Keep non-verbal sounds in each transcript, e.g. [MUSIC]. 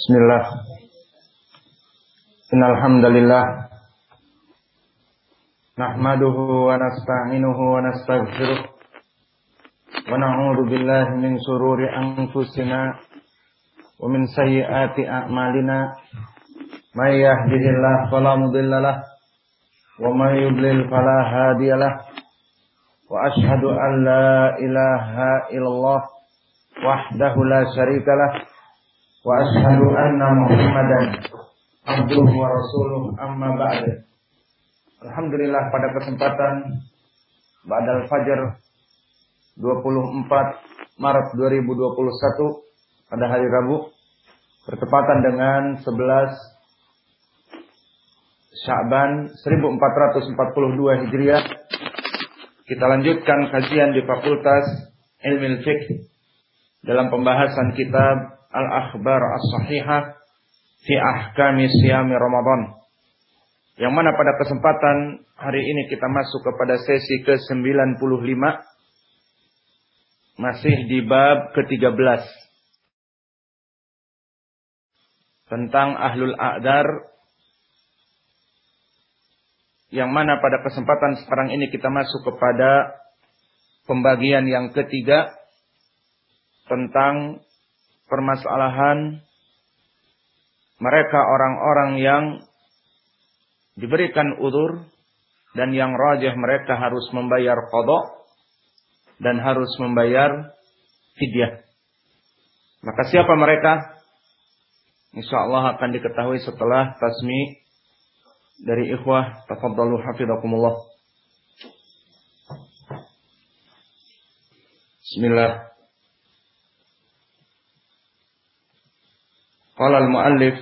Bismillah. Innal hamdalillah nahmaduhu wa nasta'inuhu wa nastaghfiruh wa na'udzu billahi min shururi anfusina wa min sayyiati a'malina. May yahdihillahu fala wa may yudlil fala wa ashhadu an la ilaha illallah wahdahu la syarikalah anna muhammadan abduhu wa rasuluh amma ba'd. Alhamdulillah pada kesempatan Ba'dal Fajar 24 Maret 2021 pada hari Rabu bertepatan dengan 11 Sya'ban 1442 Hijriah kita lanjutkan kajian di Fakultas Ilmu Fiqh dalam pembahasan kitab Al-Akhbar As-Sahihah fi ahkami siyami Ramadan. Yang mana pada kesempatan hari ini kita masuk kepada sesi ke-95. Masih di bab ke-13. Tentang ahlul a'dar. Yang mana pada kesempatan sekarang ini kita masuk kepada pembagian yang ketiga tentang permasalahan mereka orang-orang yang diberikan udur dan yang rajah mereka harus membayar kodok dan harus membayar fidyah. Maka siapa mereka? Insya Allah akan diketahui setelah tasmi dari ikhwah. Tafadhalu hafizakumullah. Bismillah. Qala al-muallif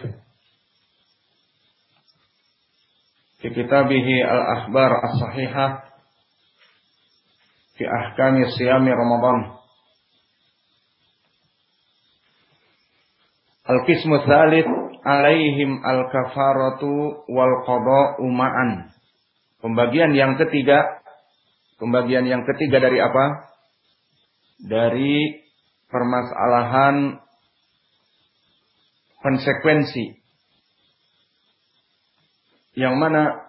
fi kitabih al-akhbar as-sahihah fi ahkami siyami Ramadan. Al-qismu tsalits alaihim al-kafaratu wal qada'u ma'an. Pembagian yang ketiga, pembagian yang ketiga dari apa? Dari permasalahan konsekuensi yang mana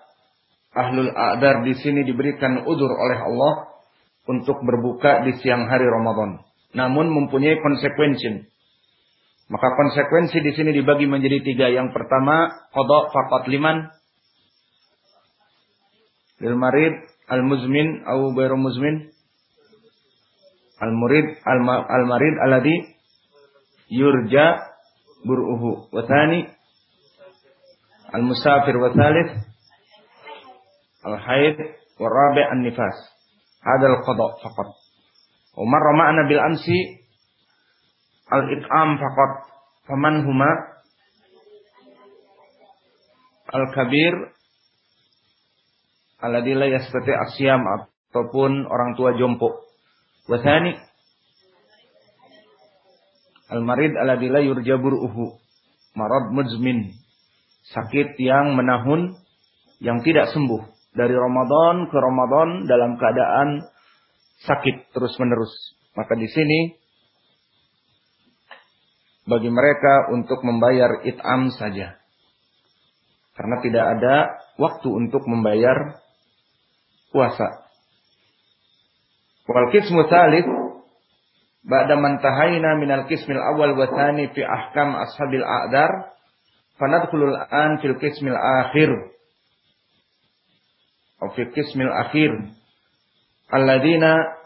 ahlul a'dar di sini diberikan udur oleh Allah untuk berbuka di siang hari Ramadan. Namun mempunyai konsekuensi. Maka konsekuensi di sini dibagi menjadi tiga. Yang pertama, kodok fakat liman. Lil marid, al muzmin, au bayru muzmin. Al murid, al marid, aladi yurja an nifas hada al qada faqat wa marra ma'ana bil amsi al it'am faqat faman huma al kabir alladhi la yastati asyam ataupun orang tua jompo wa thani Al-marid alladzi la. Marad muzmin. Sakit yang menahun yang tidak sembuh dari Ramadan ke Ramadan dalam keadaan sakit terus-menerus. Maka di sini bagi mereka untuk membayar it'am saja. Karena tidak ada waktu untuk membayar puasa. Wal qismu Ba'da mantahaina minal qismil awal wa thani fi ahkam ashabil a'dar fanadkhulul an fil qismil akhir. Atau fi qismil akhir. Alladzina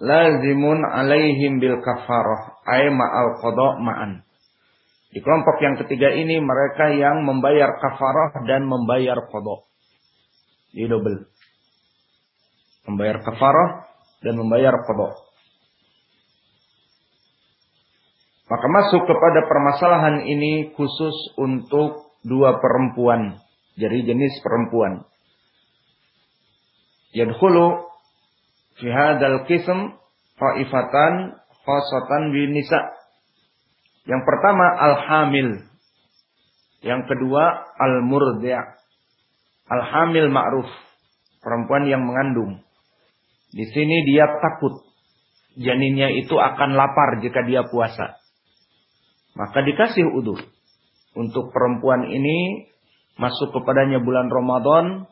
lazimun alaihim bil kafarah ay ma'al qada ma'an. Di kelompok yang ketiga ini mereka yang membayar kafarah dan membayar qada. Di double. Membayar kafarah dan membayar qada Maka masuk kepada permasalahan ini khusus untuk dua perempuan. Jadi jenis perempuan. Yadkhulu fi hadzal qism khasatan bin nisa. Yang pertama al-hamil. Yang kedua al-murdi'. Al-hamil ma'ruf. Perempuan yang mengandung. Di sini dia takut janinnya itu akan lapar jika dia puasa. Maka dikasih udur. untuk perempuan ini masuk kepadanya bulan Ramadan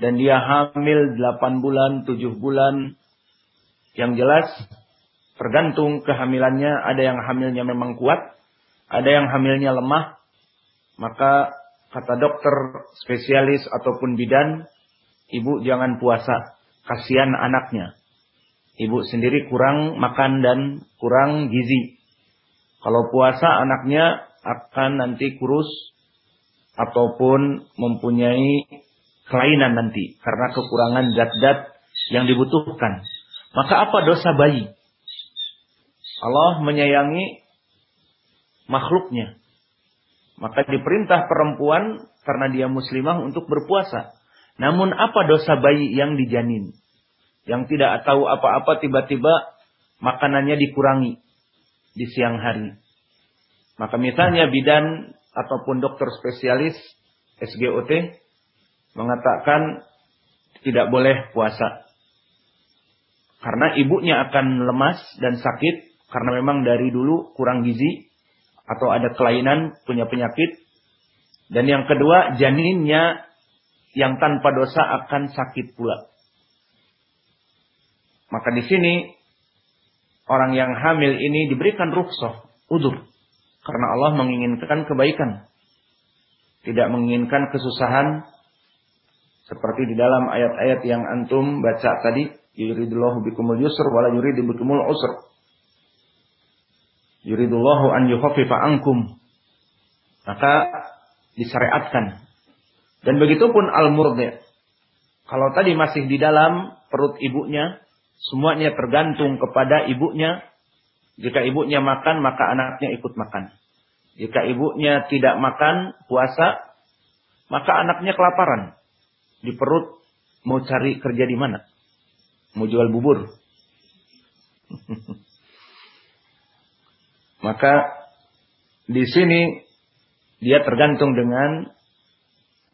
dan dia hamil 8 bulan, 7 bulan. Yang jelas tergantung kehamilannya, ada yang hamilnya memang kuat, ada yang hamilnya lemah. Maka kata dokter spesialis ataupun bidan, ibu jangan puasa, kasihan anaknya. Ibu sendiri kurang makan dan kurang gizi. Kalau puasa anaknya akan nanti kurus ataupun mempunyai kelainan nanti karena kekurangan zat-zat yang dibutuhkan. Maka apa dosa bayi? Allah menyayangi makhluknya. Maka diperintah perempuan karena dia muslimah untuk berpuasa. Namun apa dosa bayi yang dijanin? Yang tidak tahu apa-apa tiba-tiba makanannya dikurangi di siang hari. Maka misalnya bidan ataupun dokter spesialis SGOT mengatakan tidak boleh puasa. Karena ibunya akan lemas dan sakit karena memang dari dulu kurang gizi atau ada kelainan punya penyakit. Dan yang kedua janinnya yang tanpa dosa akan sakit pula. Maka di sini orang yang hamil ini diberikan rukhsah, udur. Karena Allah menginginkan kebaikan. Tidak menginginkan kesusahan seperti di dalam ayat-ayat yang antum baca tadi, yuridullahu bikumul yusr wala yuridu bikumul usr. Yuridullahu an yukhaffifa ankum. Maka disyariatkan. Dan begitu pun al-murdi. Kalau tadi masih di dalam perut ibunya, semuanya tergantung kepada ibunya. Jika ibunya makan, maka anaknya ikut makan. Jika ibunya tidak makan, puasa, maka anaknya kelaparan di perut mau cari kerja di mana? Mau jual bubur. [LAUGHS] Maka di sini dia tergantung dengan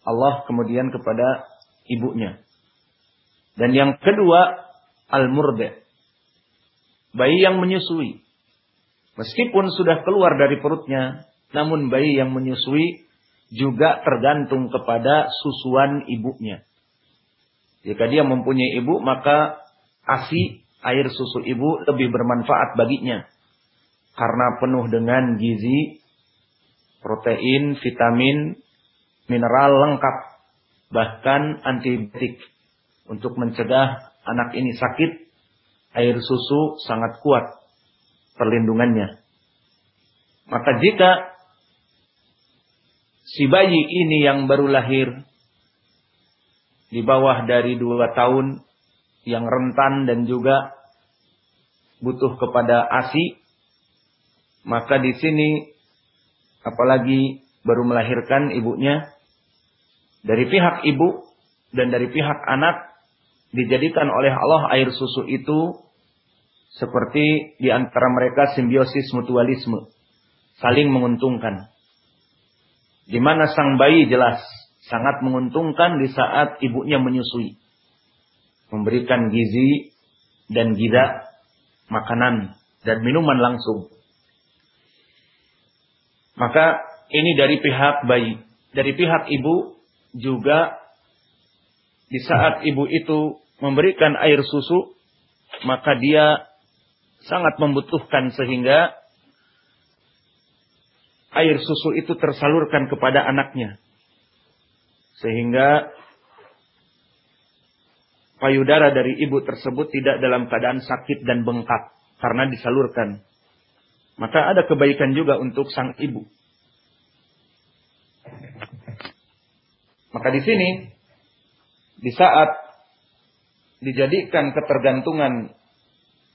Allah kemudian kepada ibunya. Dan yang kedua al-murda. Bayi yang menyusui. Meskipun sudah keluar dari perutnya, namun bayi yang menyusui juga tergantung kepada susuan ibunya. Jika dia mempunyai ibu, maka ASI, air susu ibu, lebih bermanfaat baginya. Karena penuh dengan gizi, protein, vitamin, mineral lengkap. Bahkan antibiotik. Untuk mencegah anak ini sakit, air susu sangat kuat perlindungannya. Maka jika si bayi ini yang baru lahir di bawah dari dua tahun yang rentan dan juga butuh kepada ASI, maka di sini apalagi baru melahirkan ibunya dari pihak ibu dan dari pihak anak dijadikan oleh Allah air susu itu seperti di antara mereka simbiosis mutualisme, saling menguntungkan. Di mana sang bayi jelas sangat menguntungkan di saat ibunya menyusui. Memberikan gizi dan gida, makanan dan minuman langsung. Maka ini dari pihak bayi. Dari pihak ibu juga di saat ibu itu memberikan air susu, maka dia sangat membutuhkan sehingga air susu itu tersalurkan kepada anaknya. Sehingga payudara dari ibu tersebut tidak dalam keadaan sakit dan bengkak karena disalurkan. Maka ada kebaikan juga untuk sang ibu. Maka di sini di saat dijadikan ketergantungan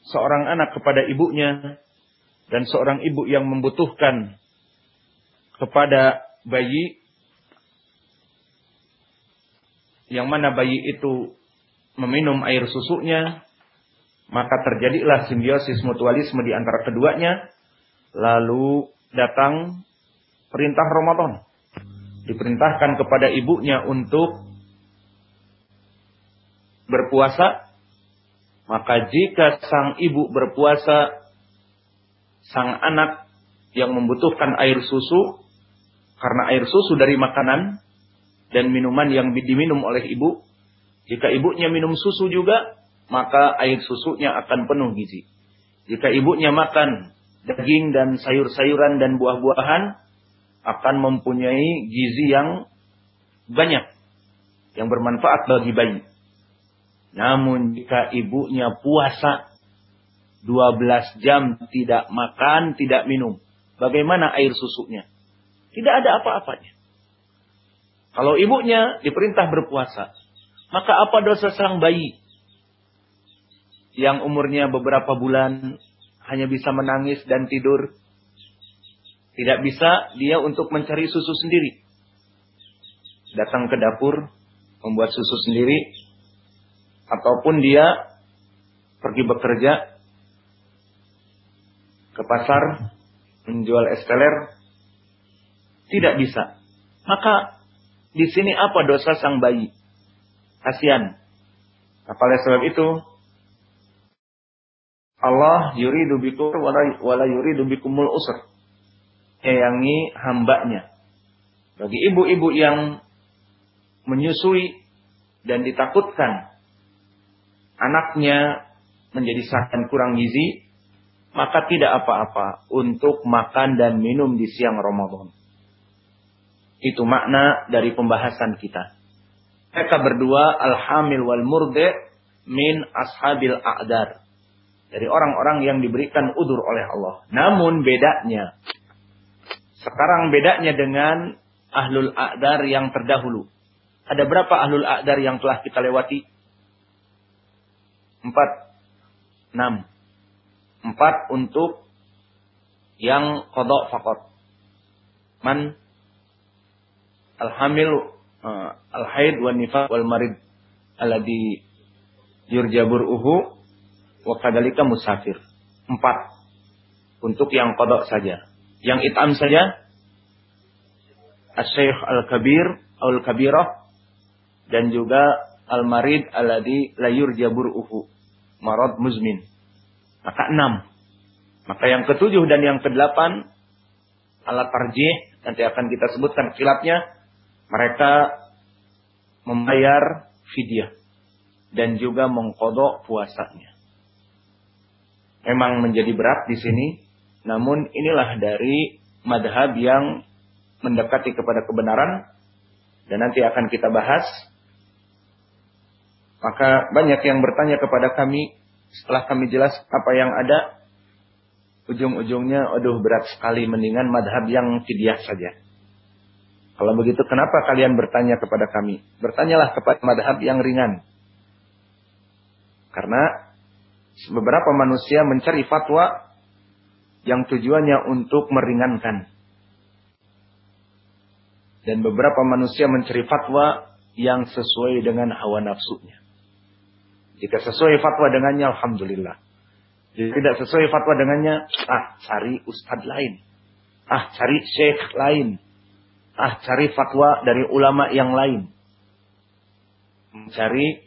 seorang anak kepada ibunya dan seorang ibu yang membutuhkan kepada bayi yang mana bayi itu meminum air susunya, maka terjadilah simbiosis mutualisme di antara keduanya. Lalu datang perintah Ramadan. Diperintahkan kepada ibunya untuk berpuasa. Maka jika sang ibu berpuasa, sang anak yang membutuhkan air susu karena air susu dari makanan dan minuman yang diminum oleh ibu, jika ibunya minum susu juga, maka air susunya akan penuh gizi. Jika ibunya makan daging dan sayur-sayuran dan buah-buahan, akan mempunyai gizi yang banyak yang bermanfaat bagi bayi. Namun jika ibunya puasa 12 jam tidak makan, tidak minum, bagaimana air susunya? Tidak ada apa-apanya. Kalau ibunya diperintah berpuasa, maka apa dosa sang bayi yang umurnya beberapa bulan hanya bisa menangis dan tidur tidak bisa dia untuk mencari susu sendiri. Datang ke dapur, membuat susu sendiri. Ataupun dia pergi bekerja ke pasar, menjual es teler. Tidak bisa. Maka di sini apa dosa sang bayi? Kasihan. Apa oleh sebab itu, Allah yuridu bikum wala yuridu bikumul usr menyayangi hambanya. Bagi ibu-ibu yang menyusui dan ditakutkan anaknya menjadi sakit kurang gizi, maka tidak apa-apa untuk makan dan minum di siang Ramadan. Itu makna dari pembahasan kita. Mereka berdua al-hamil wal murde min ashabil a'dar. Dari orang-orang yang diberikan udur oleh Allah. Namun bedanya sekarang bedanya dengan ahlul a'dar yang terdahulu. Ada berapa ahlul a'dar yang telah kita lewati? Empat. Enam. Empat untuk yang kodok fakot. Man alhamil uh, al-haid wal nifaq wal marid yurjabur uhu wa kadalika musafir. Empat. Untuk yang kodok saja. Yang itam saja Asy-Syaikh Al-Kabir Al-Kabirah dan juga Al-Marid layur jabur uhu marad muzmin. Maka enam. Maka yang ketujuh dan yang kedelapan alat tarjih nanti akan kita sebutkan kilapnya mereka membayar fidyah dan juga mengkodok puasanya. Memang menjadi berat di sini namun inilah dari madhab yang mendekati kepada kebenaran. Dan nanti akan kita bahas. Maka banyak yang bertanya kepada kami. Setelah kami jelas apa yang ada. Ujung-ujungnya aduh berat sekali mendingan madhab yang fidyah saja. Kalau begitu kenapa kalian bertanya kepada kami? Bertanyalah kepada madhab yang ringan. Karena beberapa manusia mencari fatwa yang tujuannya untuk meringankan. Dan beberapa manusia mencari fatwa yang sesuai dengan hawa nafsunya. Jika sesuai fatwa dengannya, Alhamdulillah. Jika tidak sesuai fatwa dengannya, ah cari ustadz lain. Ah cari syekh lain. Ah cari fatwa dari ulama yang lain. Mencari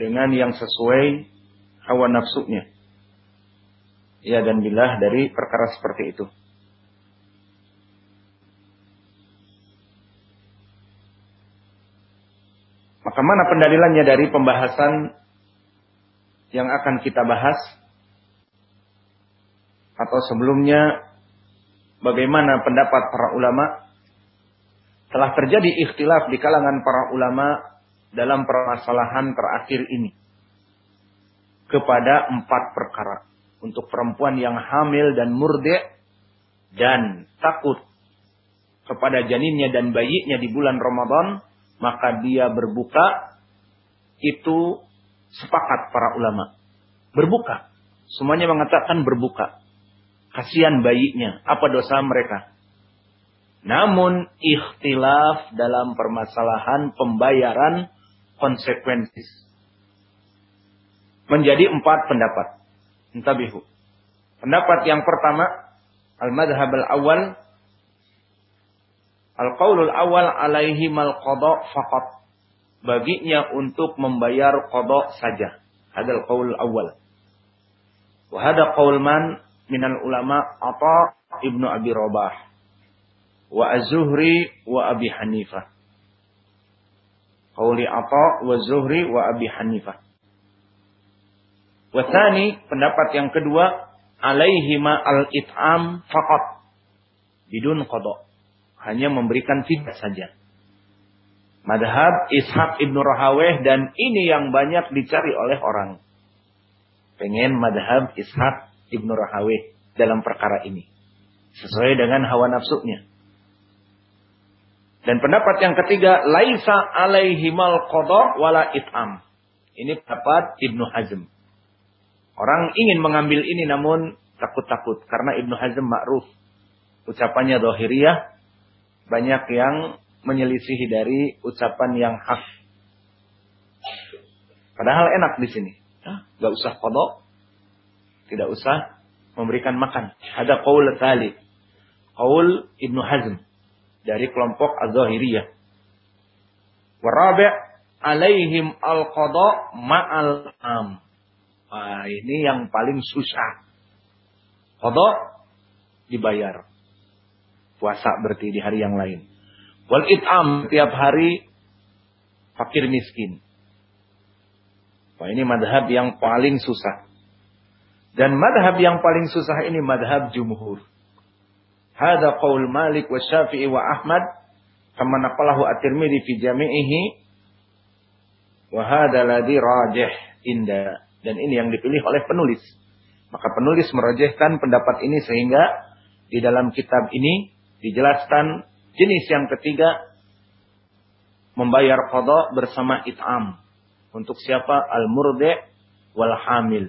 dengan yang sesuai hawa nafsunya. Ya dan billah dari perkara seperti itu. Maka mana pendalilannya dari pembahasan yang akan kita bahas? Atau sebelumnya bagaimana pendapat para ulama? Telah terjadi ikhtilaf di kalangan para ulama dalam permasalahan terakhir ini. Kepada empat perkara untuk perempuan yang hamil dan murde dan takut kepada janinnya dan bayinya di bulan Ramadan, maka dia berbuka itu sepakat para ulama. Berbuka. Semuanya mengatakan berbuka. Kasihan bayinya, apa dosa mereka? Namun ikhtilaf dalam permasalahan pembayaran konsekuensi. Menjadi empat pendapat. Intabihu. Pendapat yang pertama, al-madhab al-awwal al-qaulul awal alaihi mal qada faqat. Baginya untuk membayar qada saja. Hadal qaul awal. Wa hada qaul man minal ulama Atha ibnu Abi Rabah. wa Az-Zuhri wa Abi Hanifah. Qauli Atha wa Zuhri wa Abi Hanifah. Wasani pendapat yang kedua alaihima al-it'am faqat bidun qada. Hanya memberikan tidak saja. Madhab Ishaq ibnu Rahaweh dan ini yang banyak dicari oleh orang. Pengen madhab Ishaq ibnu Rahaweh dalam perkara ini. Sesuai dengan hawa nafsunya. Dan pendapat yang ketiga, laisa alaihimal qada wala it'am. Ini pendapat Ibnu Hazm. Orang ingin mengambil ini namun takut-takut karena Ibnu Hazm ma'ruf. Ucapannya dohiriyah banyak yang menyelisihi dari ucapan yang hak. Padahal enak di sini. Gak usah kodok. Tidak usah memberikan makan. Ada qaul tali. Qaul Ibnu Hazm dari kelompok Az-Zahiriyah. Warabi' alaihim al-qada ma'al am. Nah, ini yang paling susah. Qada dibayar. Puasa berarti di hari yang lain. Wal it'am tiap hari fakir miskin. Wah ini madhab yang paling susah. Dan madhab yang paling susah ini madhab jumhur. Hada qaul Malik wa Syafi'i wa Ahmad kama naqalahu At-Tirmidzi fi jami'ihi wa hada ladhi rajih inda dan ini yang dipilih oleh penulis. Maka penulis merajihkan pendapat ini sehingga di dalam kitab ini dijelaskan jenis yang ketiga membayar qada bersama it'am untuk siapa al-murdi wal hamil.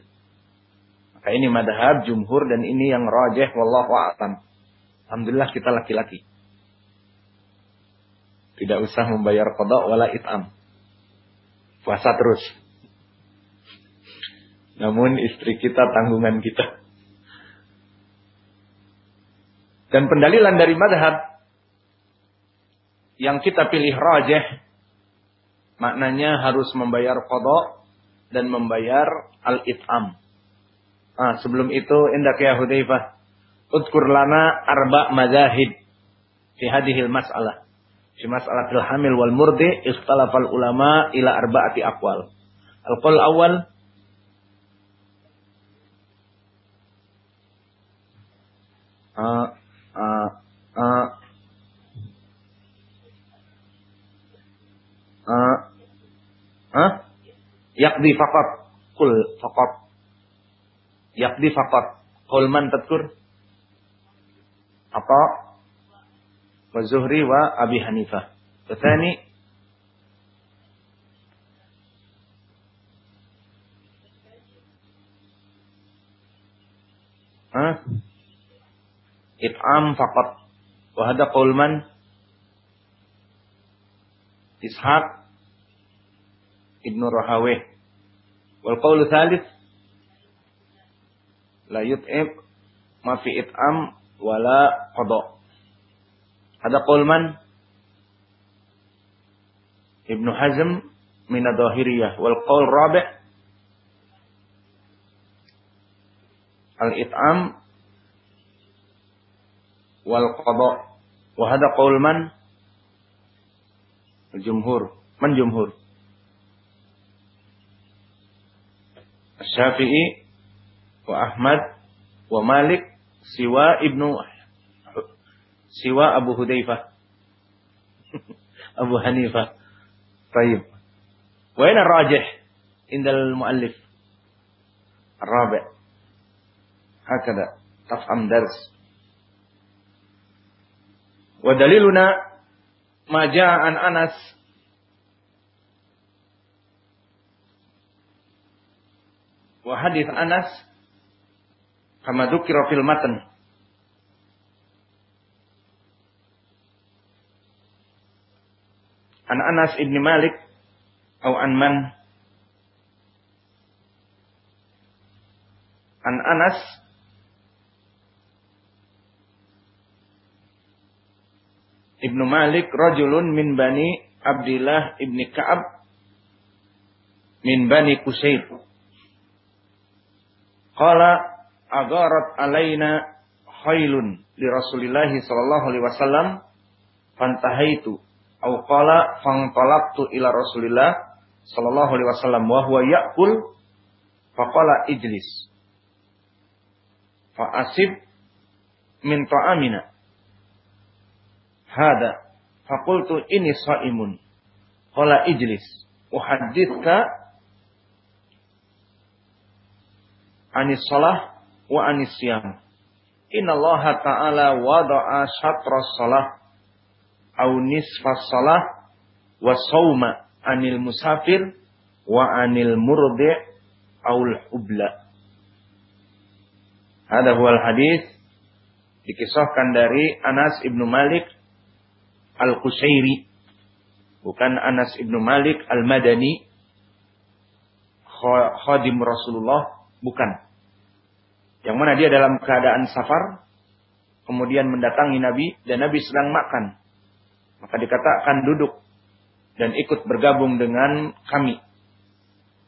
Maka ini madhab jumhur dan ini yang rajih wallahu a'lam. Alhamdulillah kita laki-laki. Tidak usah membayar kodok wala itam. Puasa terus. Namun istri kita tanggungan kita. Dan pendalilan dari madhab yang kita pilih rajah maknanya harus membayar kodok dan membayar al-it'am. Ah, sebelum itu indak ya Hudaifah Udkur lana arba mazahib fi hadhil mas'alah. Fi mas'alatil hamil wal murdi ikhtalafal ulama ila arba'ati aqwal. Al-qaul awal uh, yakdi faqat. Kul faqat. Yakdi faqat. Qul man tadkur? Apa wa Zuhri wa Abi Hanifah. Tsani Hah? It'am faqat. Wa hada qaul man? Ishaq Ibnu Rahawih. Wal qaul thalith la yut'ib ma fi it'am wala qada. Ada qulman Ibnu Hazm min ad-Dhahiriyah wal qaul rabi' al-it'am wal qada. Wa hada qaul man jumhur man jumhur Syafi'i wa Ahmad wa Malik siwa Ibnu siwa Abu Hudzaifah. [LAUGHS] Abu Hanifah. Baik. Wa ina rajih indal muallif? الرابع هكذا تفهم درس Wa daliluna maja'an Anas. Wa hadis Anas kama dzukira fil matan an Anas ibn Malik atau an man. An Anas Ibnu Malik rajulun min Bani Abdillah ibni Ka'ab min Bani Kusayb. Qala agarat alaina khailun li Rasulillah sallallahu alaihi wasallam fantahaitu au qala fantalaqtu ila Rasulillah sallallahu alaihi wasallam wa huwa ya'kul faqala ijlis fa asib min ta'amina hada. Faqultu ini shaimun qala ijlis. Uhadditska anis salah wa anis siyam. Innallaha ta'ala wada'a syatra salah au nisfa salah wa sauma anil musafir wa anil murdi' aul hubla. Ada huwal hadis dikisahkan dari Anas ibnu Malik al-Qushairi. Bukan Anas ibnu Malik al-Madani. Khadim Rasulullah. Bukan. Yang mana dia dalam keadaan safar. Kemudian mendatangi Nabi. Dan Nabi sedang makan. Maka dikatakan duduk. Dan ikut bergabung dengan kami.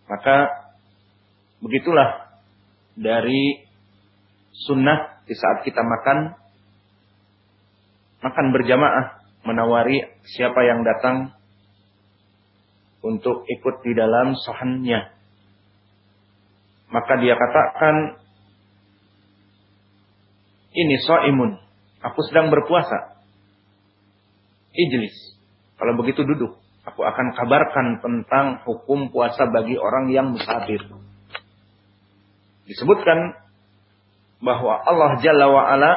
Maka begitulah dari sunnah di saat kita makan makan berjamaah menawari siapa yang datang untuk ikut di dalam sahannya. Maka dia katakan ini so'imun aku sedang berpuasa. Ijlis kalau begitu duduk aku akan kabarkan tentang hukum puasa bagi orang yang musafir. Disebutkan bahwa Allah Jalla wa Ala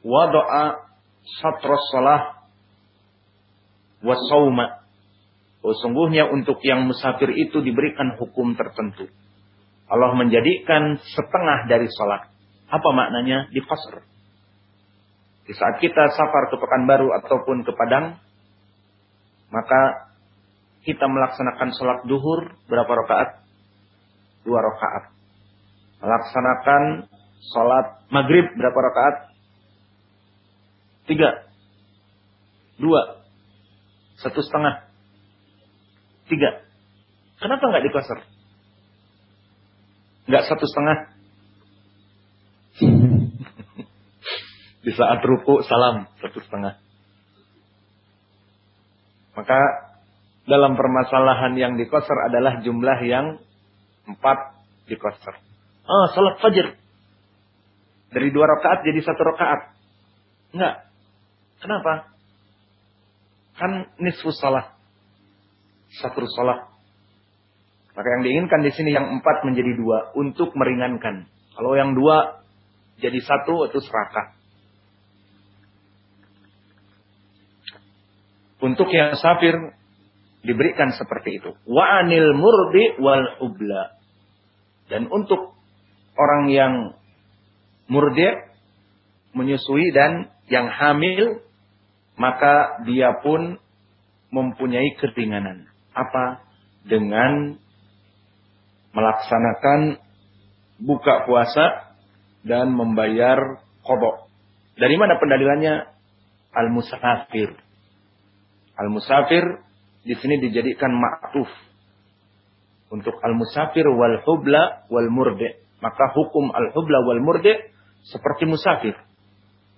wada'a satras salah wa sauma. Oh, sungguhnya untuk yang musafir itu diberikan hukum tertentu. Allah menjadikan setengah dari salat. Apa maknanya? Di qasr. Di saat kita safar ke Pekanbaru ataupun ke Padang, maka kita melaksanakan sholat duhur berapa rakaat? Dua rakaat. Melaksanakan Sholat maghrib berapa rakaat? Tiga. Dua. Satu setengah. Tiga. Kenapa nggak dikosor? Nggak satu setengah? [LAUGHS] Di saat ruku salam satu setengah. Maka dalam permasalahan yang dikosor adalah jumlah yang empat dikosor. Oh, salat fajar. Dari dua rakaat jadi satu rakaat. Enggak. Kenapa? Kan nisfu salah. Satu salah. Maka yang diinginkan di sini yang empat menjadi dua. Untuk meringankan. Kalau yang dua jadi satu itu serakah. Untuk yang safir diberikan seperti itu. Wa anil murdi wal ubla. Dan untuk orang yang murdi menyusui dan yang hamil maka dia pun mempunyai keringanan. Apa? Dengan melaksanakan buka puasa dan membayar kodok. Dari mana pendalilannya? Al-musafir. Al-musafir di sini dijadikan ma'tuf. Untuk al-musafir wal hubla wal murdi. Maka hukum al-hubla wal murdi seperti musafir.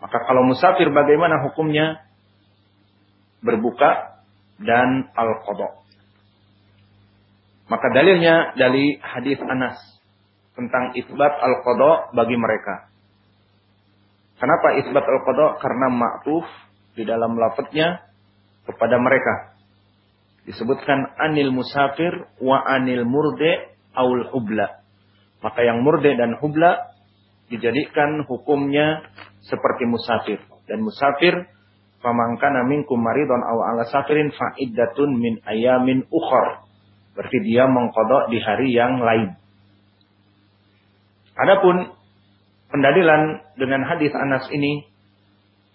Maka kalau musafir bagaimana hukumnya? Berbuka dan al-qadha. Maka dalilnya dari hadis Anas tentang isbat al-qadha bagi mereka. Kenapa isbat al-qadha? Karena ma'tuf di dalam lafadznya kepada mereka. Disebutkan anil musafir wa anil murde aul hubla. Maka yang murde dan hubla dijadikan hukumnya seperti musafir. Dan musafir pamangkana minkum maridon aw ala safirin fa'iddatun min ayamin ukhor. Berarti dia mengkodok di hari yang lain. Adapun pendalilan dengan hadis Anas ini,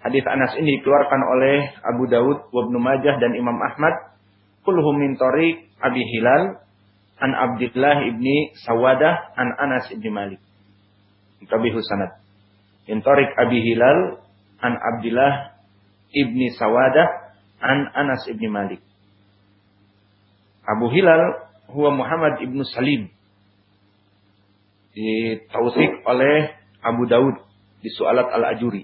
hadis Anas ini dikeluarkan oleh Abu Dawud, Ibnu Majah dan Imam Ahmad. Kulhum min tariq Abi Hilal an Abdullah ibni Sawadah an Anas ibni Malik. Kabihu sanad. Intorik Abi Hilal an Abdullah ibni Sawadah an Anas ibni Malik. Abu Hilal huwa Muhammad ibnu Salim. Ditausik oleh Abu Daud di Su'alat Al-Ajuri.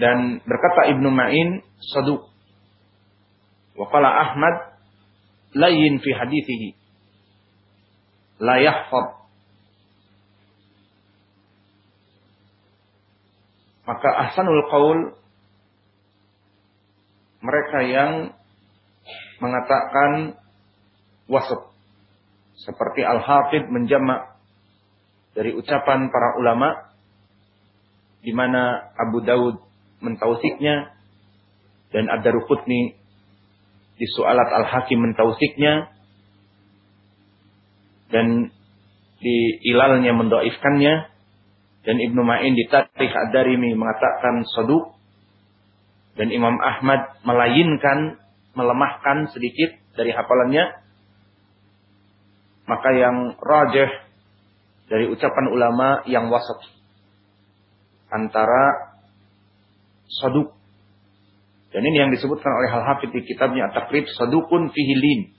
Dan berkata Ibnu Ma'in saduq. Wa qala Ahmad layin fi hadithihi. La yahfad. Maka ahsanul qaul mereka yang mengatakan wasat seperti Al-Hafidh menjamak dari ucapan para ulama di mana Abu Daud mentausiknya dan Ad-Daruqutni di Su'alat Al-Hakim mentausiknya dan di ilalnya mendoifkannya dan Ibnu Ma'in di Tarikh Ad-Darimi mengatakan saduk dan Imam Ahmad melayinkan melemahkan sedikit dari hafalannya maka yang rajih dari ucapan ulama yang wasat antara saduk dan ini yang disebutkan oleh Al-Hafidh di kitabnya At-Taqrib sadukun fihilin.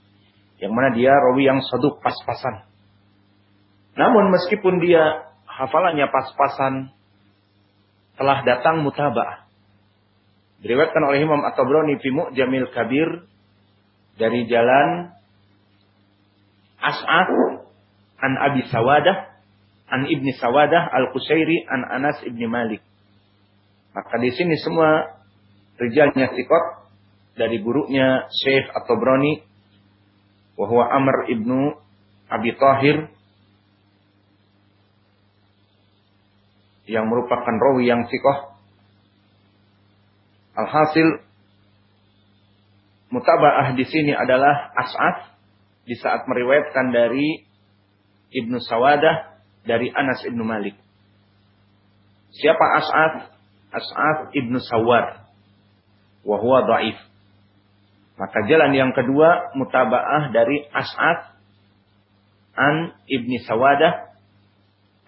Yang mana dia rawi yang saduk pas-pasan. Namun meskipun dia hafalannya pas-pasan telah datang mutaba'ah. Diriwayatkan oleh Imam At-Tabrani fi Mu'jamil Kabir dari jalan As'ad an Abi Sawadah an Ibni Sawadah Al-Qusairi an Anas Ibni Malik. Maka di sini semua rijalnya sikot dari gurunya Syekh atau Broni bahwa Amr ibnu Abi Tahir yang merupakan rawi yang sikoh alhasil mutabaah di sini adalah As'ad di saat meriwayatkan dari Ibnu Sawadah dari Anas Ibnu Malik. Siapa As'ad? As'ad Ibnu Sawar wahwa dhaif. Maka jalan yang kedua mutabaah dari As'ad an Ibni Sawadah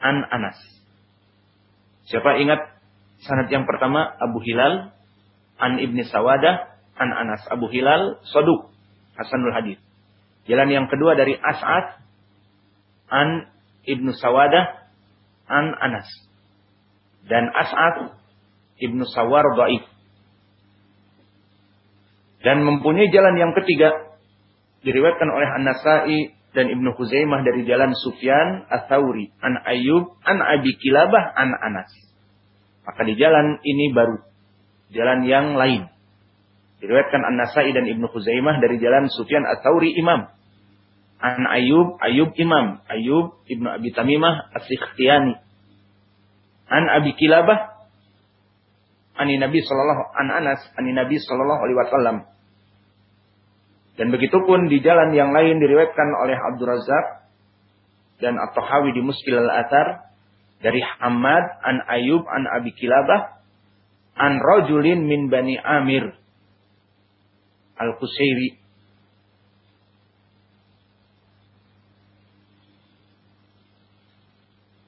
an Anas. Siapa ingat sanad yang pertama Abu Hilal an Ibni Sawadah an Anas. Abu Hilal Soduk Hasanul Hadis. Jalan yang kedua dari As'ad an Ibnu Sawadah an Anas. Dan As'ad Ibnu Sawar dhaif. Dan mempunyai jalan yang ketiga. Diriwayatkan oleh An-Nasai dan Ibnu Huzaimah dari jalan Sufyan Ats-Tsauri an Ayyub an Abi Kilabah an Anas. Maka di jalan ini baru jalan yang lain. Diriwayatkan An-Nasai dan Ibnu Huzaimah dari jalan Sufyan Ats-Tsauri imam. An Ayyub, Ayyub imam, Ayyub Ibnu Abi Tamimah As-Sikhtiyani. An Abi Kilabah ani Nabi sallallahu an Anas ani Nabi sallallahu alaihi wasallam dan begitu pun di jalan yang lain diriwayatkan oleh Abdul Razak dan At-Tahawi di Muskil al-Athar dari Hamad an Ayub an Abi Kilabah an rajulin min Bani Amir Al-Qusairi.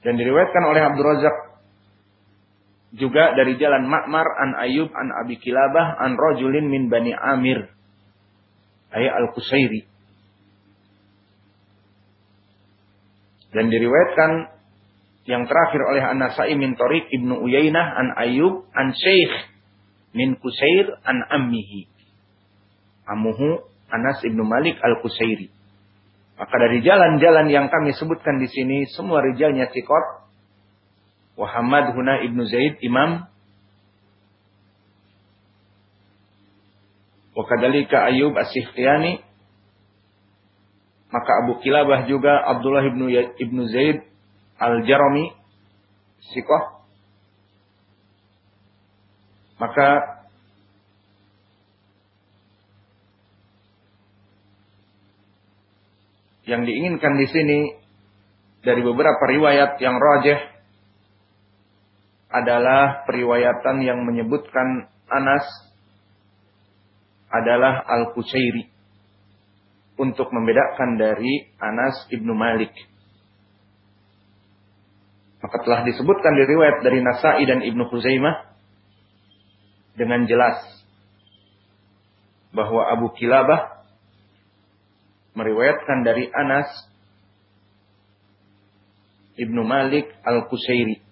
Dan diriwayatkan oleh Abdul Razak juga dari jalan Ma'mar an Ayub an Abi Kilabah an rajulin min Bani Amir ayat Al-Qusairi. Dan diriwayatkan yang terakhir oleh An-Nasai min Tariq Ibnu Uyainah an Ayub an Syekh min Kusair an ammihi. Amuhu Anas Ibnu Malik Al-Kusairi. Maka dari jalan-jalan yang kami sebutkan di sini semua rijalnya sikot. Muhammad Huna Ibnu Zaid Imam Wakadalika Ayub As-Sikhtiyani. Maka Abu Kilabah juga Abdullah ibnu, ya-, ibnu Zaid Al-Jarami. Sikoh. Maka yang diinginkan di sini dari beberapa riwayat yang rajih adalah periwayatan yang menyebutkan Anas adalah Al-Qusairi untuk membedakan dari Anas ibnu Malik. Maka telah disebutkan di riwayat dari Nasai dan Ibnu Khuzaimah dengan jelas bahwa Abu Kilabah meriwayatkan dari Anas Ibnu Malik Al-Qusairi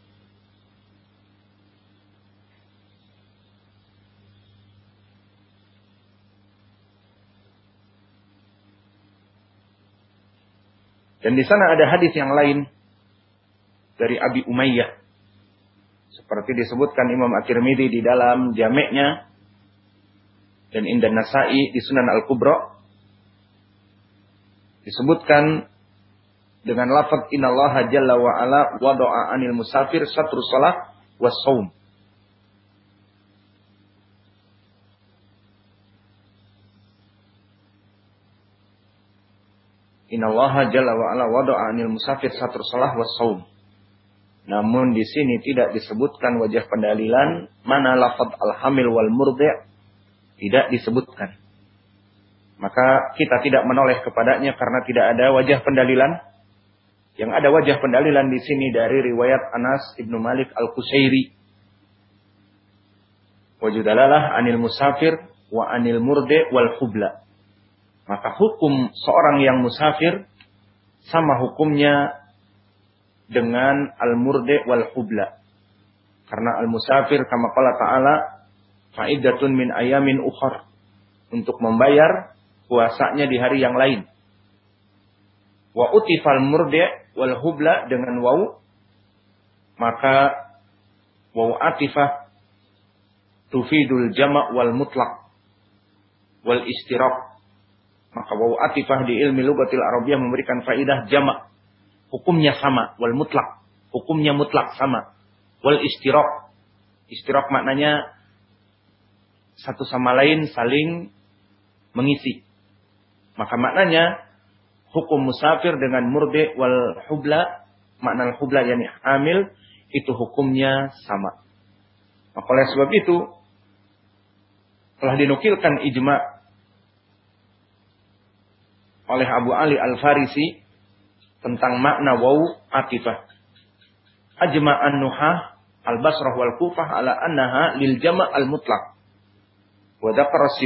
Dan di sana ada hadis yang lain dari Abi Umayyah. Seperti disebutkan Imam At-Tirmidzi di dalam jameknya dan Indan Nasai di Sunan Al-Kubra disebutkan dengan lafaz innallaha jalla wa ala anil musafir satru salat was saum. Innallaha jalla wa ala wada'a anil musafir satru salah was saum. Namun di sini tidak disebutkan wajah pendalilan mana lafaz al-hamil wal murdi' tidak disebutkan. Maka kita tidak menoleh kepadanya karena tidak ada wajah pendalilan. Yang ada wajah pendalilan di sini dari riwayat Anas ibnu Malik al-Kusairi. Wajudalalah anil musafir wa anil murde wal hubla. Maka hukum seorang yang musafir sama hukumnya dengan al-murde wal hubla. Karena al-musafir kama qala ta'ala faidatun min ayamin ukhar. Untuk membayar puasanya di hari yang lain. Wa utifal murde wal hubla dengan wau maka wau atifah tufidul jama' wal mutlak wal istiraq maka wau atifah di ilmi lugatil arabiyah memberikan faidah jama' hukumnya sama wal mutlak. Hukumnya mutlak sama. Wal istiraq istiraq maknanya satu sama lain saling mengisi. Maka maknanya hukum musafir dengan murde wal hubla, makna hubla yakni hamil itu hukumnya sama. Maka oleh sebab itu telah dinukilkan ijma oleh Abu Ali Al-Farisi tentang makna wau atifah. Ajma'an nuhah al-Basrah wal Kufah ala annaha lil jama' al-mutlaq. Wa dzakara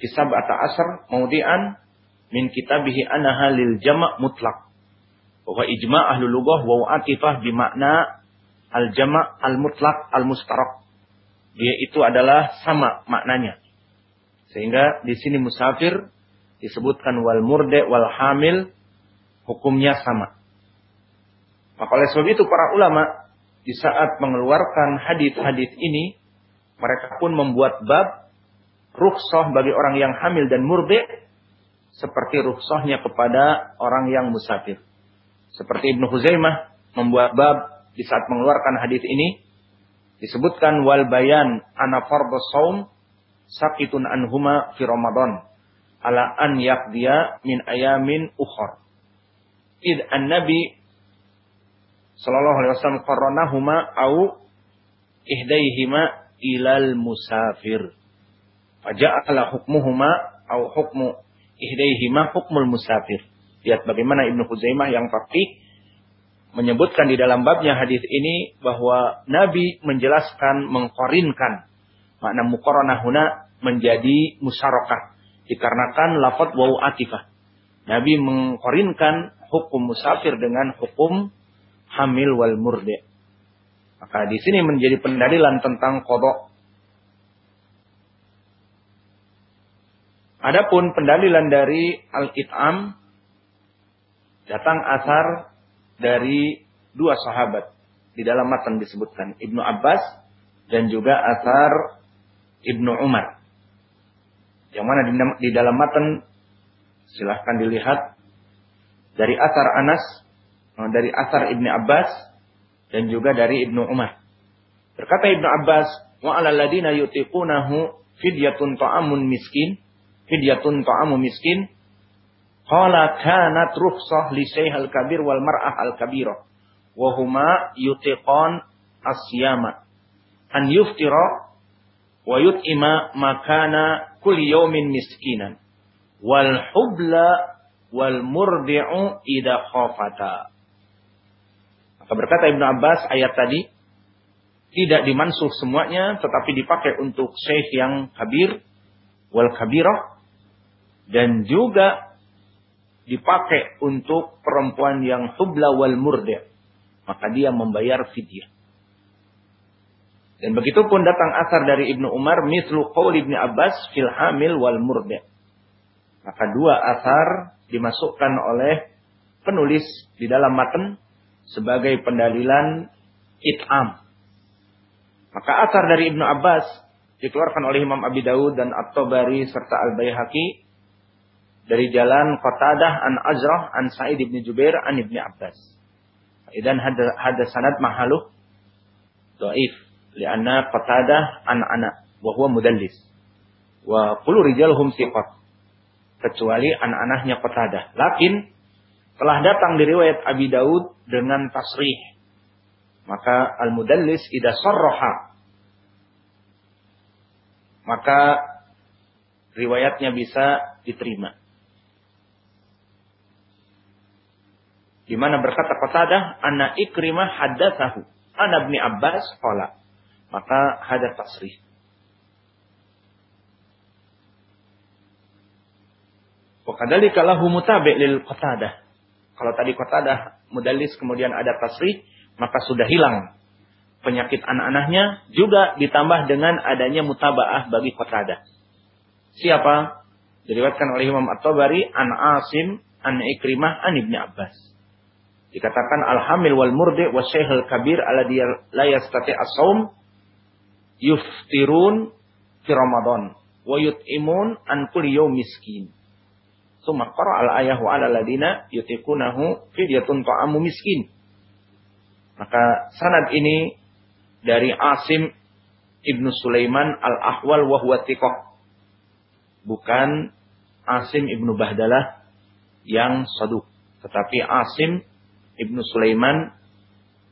kisab ata asr maudian min kitabihi anaha lil jama' mutlak. Bahwa ijma' ahlu lugah wa atifah bimakna al jama' al mutlak al mustarak. Dia itu adalah sama maknanya. Sehingga di sini musafir disebutkan wal murde wal hamil hukumnya sama. Maka oleh sebab itu para ulama di saat mengeluarkan hadis-hadis ini mereka pun membuat bab rukhsah bagi orang yang hamil dan murdi seperti rukhsahnya kepada orang yang musafir. Seperti Ibnu Huzaimah membuat bab di saat mengeluarkan hadis ini disebutkan wal bayan ana fardhu sakitun anhuma fi Ramadan ala an yaqdiya min ayamin ukhar. Id an-nabi sallallahu alaihi wasallam qarranahuma au ihdaihima ilal musafir. Faja'ala hukmuhuma au hukmu ihdaihima hukmul musafir. Lihat bagaimana Ibnu Huzaimah yang fakih menyebutkan di dalam babnya hadis ini bahwa Nabi menjelaskan mengkorinkan makna mukoronah huna menjadi musyarakah dikarenakan lafaz wau atifah. Nabi mengkorinkan hukum musafir dengan hukum hamil wal murde. Maka di sini menjadi pendalilan tentang kodok Adapun pendalilan dari Al-It'am datang asar dari dua sahabat. Di dalam matan disebutkan Ibnu Abbas dan juga asar Ibnu Umar. Yang mana di, dalam matan silahkan dilihat dari asar Anas, eh, dari asar Ibnu Abbas dan juga dari Ibnu Umar. Berkata Ibnu Abbas, "Wa 'alal ladina yutiqunahu fidyatun ta'amun miskin." fidyatun ta'amu miskin. Qala kanat rukhsah li al kabir wal mar'ah al kabirah. Wa huma yutiqan asyama. An yuftira wa yut'ima makana kulli yawmin miskinan. Wal hubla wal murdi'u idha khafata. Maka berkata Ibnu Abbas ayat tadi tidak dimansuh semuanya tetapi dipakai untuk syekh yang kabir wal kabirah dan juga dipakai untuk perempuan yang hubla wal murda maka dia membayar fidyah dan begitu pun datang asar dari Ibnu Umar mislu qaul Ibnu Abbas fil hamil wal murda maka dua asar dimasukkan oleh penulis di dalam matan sebagai pendalilan it'am. Maka asar dari Ibnu Abbas dikeluarkan oleh Imam Abi Dawud dan At-Tabari serta Al-Baihaqi dari jalan Qatadah an Azrah an Sa'id ibn Jubair an Ibnu Abbas. Dan hada sanad mahaluh dhaif an ana wa huwa mudallis. Wa kullu rijaluhum thiqat. Kecuali anak-anaknya Qatadah. Lakin telah datang di riwayat Abi Daud dengan tasrih. Maka al-mudallis idza sarraha maka riwayatnya bisa diterima. Di mana berkata Qatadah, "Anna Ikrimah haddatsahu, ana ibni Abbas qala." Maka hadat tasrih. Wa kadzalika lahu mutabi' lil Qatadah. Kalau tadi Qatadah mudallis kemudian ada tasrih, maka sudah hilang penyakit anak-anaknya juga ditambah dengan adanya mutabaah bagi Qatadah. Siapa? Diriwayatkan oleh Imam At-Tabari an Asim an Ikrimah an Ibnu Abbas. Dikatakan al-hamil wal murdi wa al kabir alladhi la yastati as-saum yuftirun fi Ramadan wa yut'imun an kulli yawm miskin. Summa qara al-ayah wa ladina yutikunahu fidyatun ta'amu miskin. Maka sanad ini dari Asim Ibnu Sulaiman Al-Ahwal wa huwa Bukan Asim Ibnu Bahdalah yang saduk, tetapi Asim Ibnu Sulaiman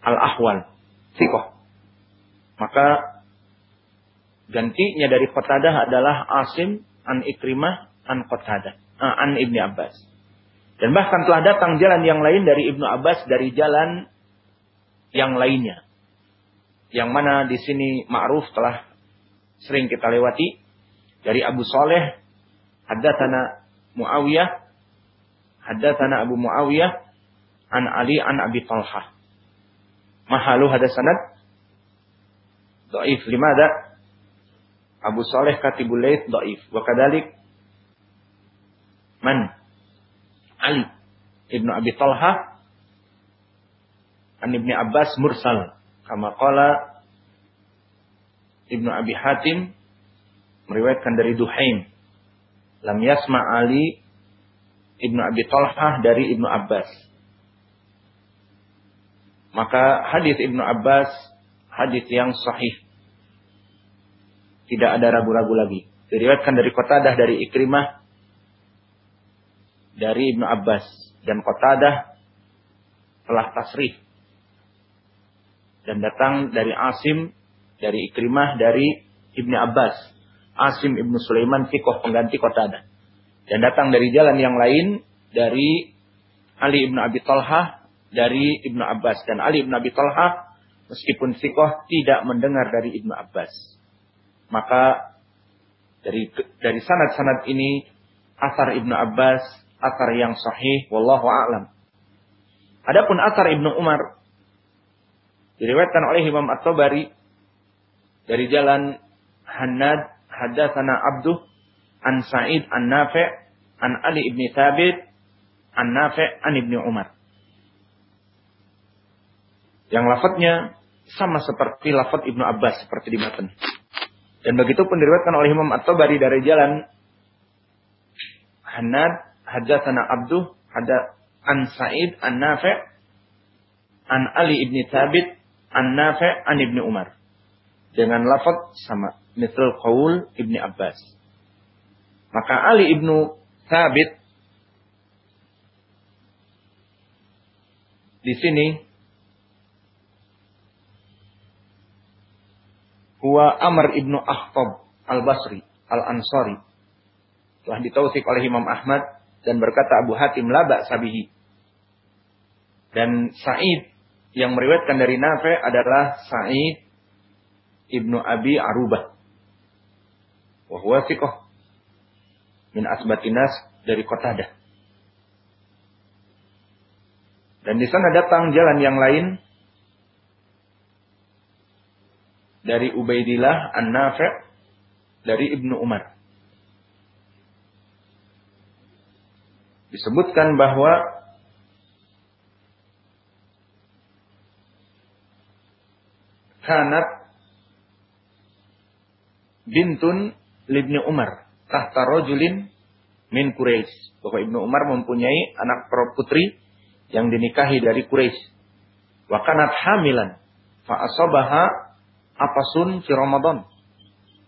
Al-Ahwal thiqah. Maka gantinya dari Qatadah adalah Asim an Ikrimah an Qatadah, uh, an Ibni Abbas. Dan bahkan telah datang jalan yang lain dari Ibnu Abbas dari jalan yang lainnya. Yang mana di sini ma'ruf telah sering kita lewati. Dari Abu Saleh haddatsana Muawiyah haddatsana Abu Muawiyah an Ali an Abi Talhah. Mahalu hada sanad? Dhaif. Limada Abu Saleh katibul Laits dhaif wa kadalik man Ali Ibnu Abi Talhah an Ibnu Abbas mursal Kama qala Ibnu Abi Hatim meriwayatkan dari Duhaim. Lam yasma Ali Ibnu Abi Talhah dari Ibnu Abbas. Maka hadis Ibnu Abbas hadis yang sahih. Tidak ada ragu-ragu lagi. Diriwayatkan dari Qatadah dari Ikrimah dari Ibnu Abbas dan Qatadah telah tasrih dan datang dari Asim, dari Ikrimah, dari Ibni Abbas. Asim Ibnu Sulaiman fikoh pengganti Qatadah. Dan datang dari jalan yang lain dari Ali Ibnu Abi Talha dari Ibnu Abbas dan Ali Ibnu Abi Talha meskipun fikoh tidak mendengar dari Ibnu Abbas. Maka dari dari sanad-sanad ini asar Ibnu Abbas asar yang sahih wallahu a'lam. Adapun asar Ibnu Umar Diriwayatkan oleh Imam At-Tabari dari jalan Hannad hadatsana Abduh an Sa'id an Nafi' an Ali ibn Thabit an Nafi' an Ibnu Umar. Yang lafadznya sama seperti lafadz Ibnu Abbas seperti di matan. Dan begitu pun diriwayatkan oleh Imam At-Tabari dari jalan Hannad hadatsana Abduh hada an Sa'id an Nafi' an Ali ibn Thabit An-Nafi' an Ibni Umar. Dengan lafaz sama. Mithl qaul Ibni Abbas. Maka Ali ibnu Thabit di sini huwa Amr ibnu Akhtab al-Basri al-Ansari. Telah ditausik oleh Imam Ahmad dan berkata Abu Hatim laba sabihi. Dan Sa'id yang meriwayatkan dari Nafi adalah Sa'id ibnu Abi Arubah. Wahwa fiqh min asbatinas dari Qatadah. Dan di sana datang jalan yang lain dari Ubaidillah An-Nafi' dari Ibnu Umar. Disebutkan bahwa kanat bintun ibnu Umar tahta rojulin min Quraisy. Bahwa Ibnu Umar mempunyai anak putri yang dinikahi dari Quraisy. Wakanat hamilan fa asabaha apasun fi Ramadan.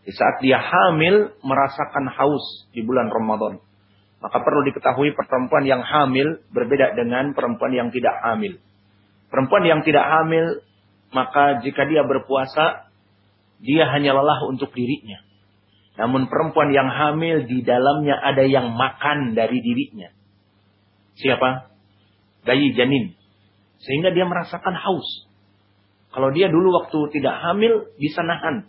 Di saat dia hamil merasakan haus di bulan Ramadan. Maka perlu diketahui perempuan yang hamil berbeda dengan perempuan yang tidak hamil. Perempuan yang tidak hamil, maka jika dia berpuasa, dia hanya lelah untuk dirinya. Namun perempuan yang hamil di dalamnya ada yang makan dari dirinya. Siapa? Bayi janin. Sehingga dia merasakan haus. Kalau dia dulu waktu tidak hamil bisa nahan.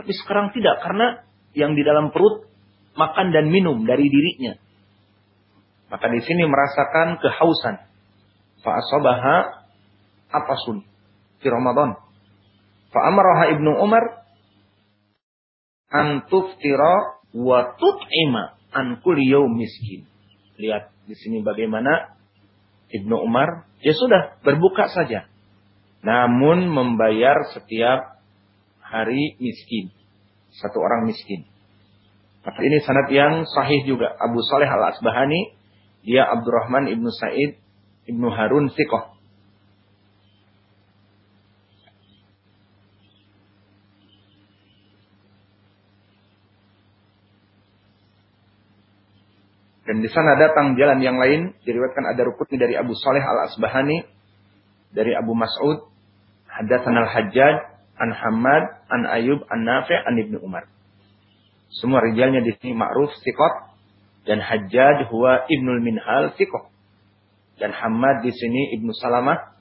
Tapi sekarang tidak karena yang di dalam perut makan dan minum dari dirinya. Maka di sini merasakan kehausan. Fa'asabaha apasun di Ramadan. Fa'amaraha Ibnu Umar antuftira wa tut'ima an kulli miskin. Lihat di sini bagaimana Ibnu Umar, ya sudah berbuka saja. Namun membayar setiap hari miskin. Satu orang miskin. Maka ini sanad yang sahih juga. Abu Saleh Al-Asbahani, dia Abdurrahman Ibnu Said Ibnu Harun Sikoh. Dan di sana datang jalan yang lain, diriwayatkan ada rukutnya dari Abu Saleh Al-Asbahani, dari Abu Mas'ud, Hadatsan Al-Hajjaj, An Hamad, An Ayub, An Nafi', An Ibnu Umar. Semua rijalnya di sini ma'ruf sikot dan Hajjaj huwa Ibnul Minhal sikot. Dan Hamad di sini Ibnu Salamah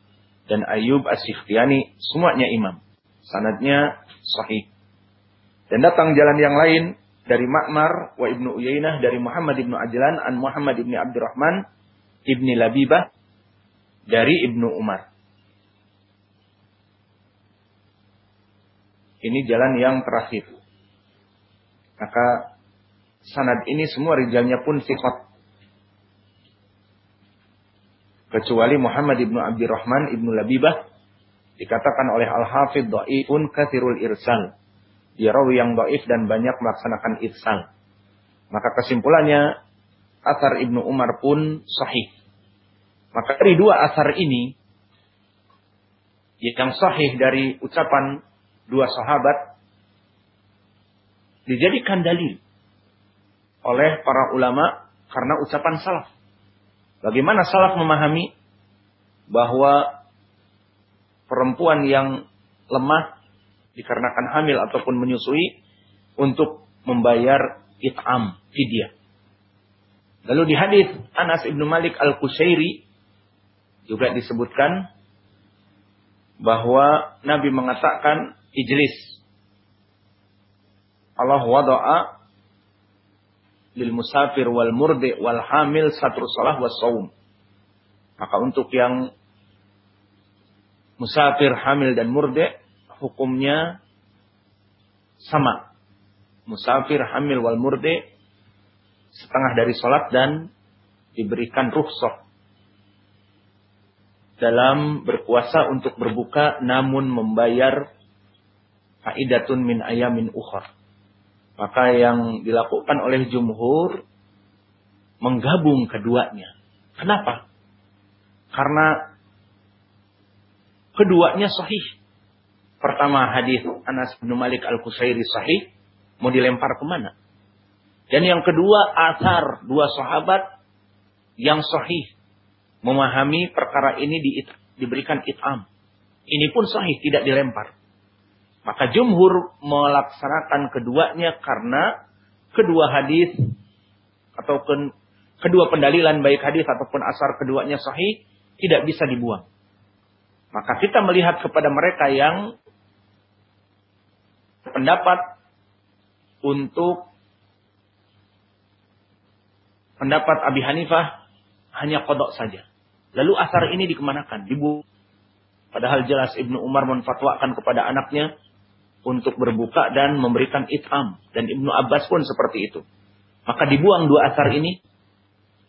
dan Ayub As-Sikhtiyani semuanya imam. Sanadnya sahih. Dan datang jalan yang lain dari Ma'mar wa Ibnu Uyainah dari Muhammad Ibnu Ajlan an Muhammad Ibnu Abdurrahman Ibni Labibah dari Ibnu Umar. Ini jalan yang terakhir. Maka sanad ini semua rijalnya pun sifat. Kecuali Muhammad Ibnu Abdurrahman Ibnu Labibah dikatakan oleh Al-Hafidh dhaifun kathirul irsal dia rawi yang doif dan banyak melaksanakan irsal. Maka kesimpulannya, asar Ibnu Umar pun sahih. Maka dari dua asar ini, yang sahih dari ucapan dua sahabat, dijadikan dalil oleh para ulama karena ucapan salaf. Bagaimana salaf memahami bahwa perempuan yang lemah dikarenakan hamil ataupun menyusui untuk membayar it'am fidyah. Lalu di hadis Anas ibnu Malik al Qusairi juga disebutkan bahwa Nabi mengatakan ijlis. Allah wada'a lil musafir wal murdi wal hamil satru salah was saum. Maka untuk yang musafir, hamil dan murde hukumnya sama. Musafir, hamil, wal murde setengah dari sholat dan diberikan rukhsah dalam berpuasa untuk berbuka namun membayar faidatun min ayamin ukhar. Maka yang dilakukan oleh jumhur menggabung keduanya. Kenapa? Karena keduanya sahih. Pertama hadis Anas bin Malik Al-Qusairi sahih. Mau dilempar ke mana? Dan yang kedua asar dua sahabat yang sahih. Memahami perkara ini di, diberikan it'am. Ini pun sahih tidak dilempar. Maka jumhur melaksanakan keduanya karena kedua hadis atau kedua pendalilan baik hadis ataupun asar keduanya sahih tidak bisa dibuang. Maka kita melihat kepada mereka yang pendapat untuk pendapat Abi Hanifah hanya kodok saja. Lalu asar ini dikemanakan? Dibuang. Padahal jelas Ibnu Umar menfatwakan kepada anaknya untuk berbuka dan memberikan itam. Dan Ibnu Abbas pun seperti itu. Maka dibuang dua asar ini.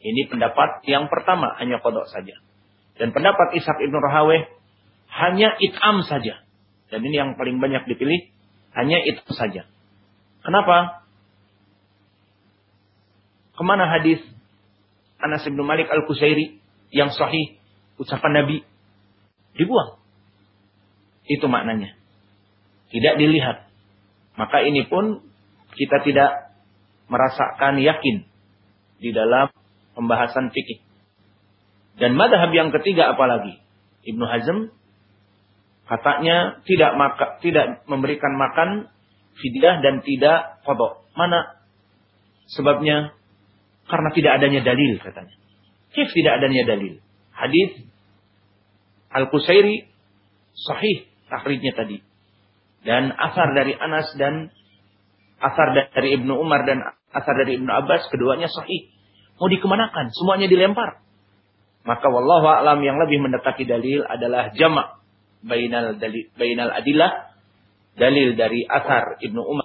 Ini pendapat yang pertama hanya kodok saja. Dan pendapat Ishak Ibnu Rahaweh hanya itam saja. Dan ini yang paling banyak dipilih. Hanya itu saja. Kenapa? Ke mana hadis Anas bin Malik Al-Kusairi yang sahih ucapan Nabi dibuang. Itu maknanya. Tidak dilihat. Maka ini pun kita tidak merasakan yakin di dalam pembahasan fikih. Dan madhab yang ketiga apalagi? Ibnu Hazm katanya tidak maka, tidak memberikan makan fidyah dan tidak kodok. Mana sebabnya? Karena tidak adanya dalil katanya. Kif tidak adanya dalil? Hadis Al-Qusairi sahih takridnya tadi. Dan asar dari Anas dan asar dari Ibnu Umar dan asar dari Ibnu Abbas keduanya sahih. Mau dikemanakan? Semuanya dilempar. Maka wallahu a'lam yang lebih mendekati dalil adalah jamak bainal dalil bainal adillah dalil dari asar Ibnu Umar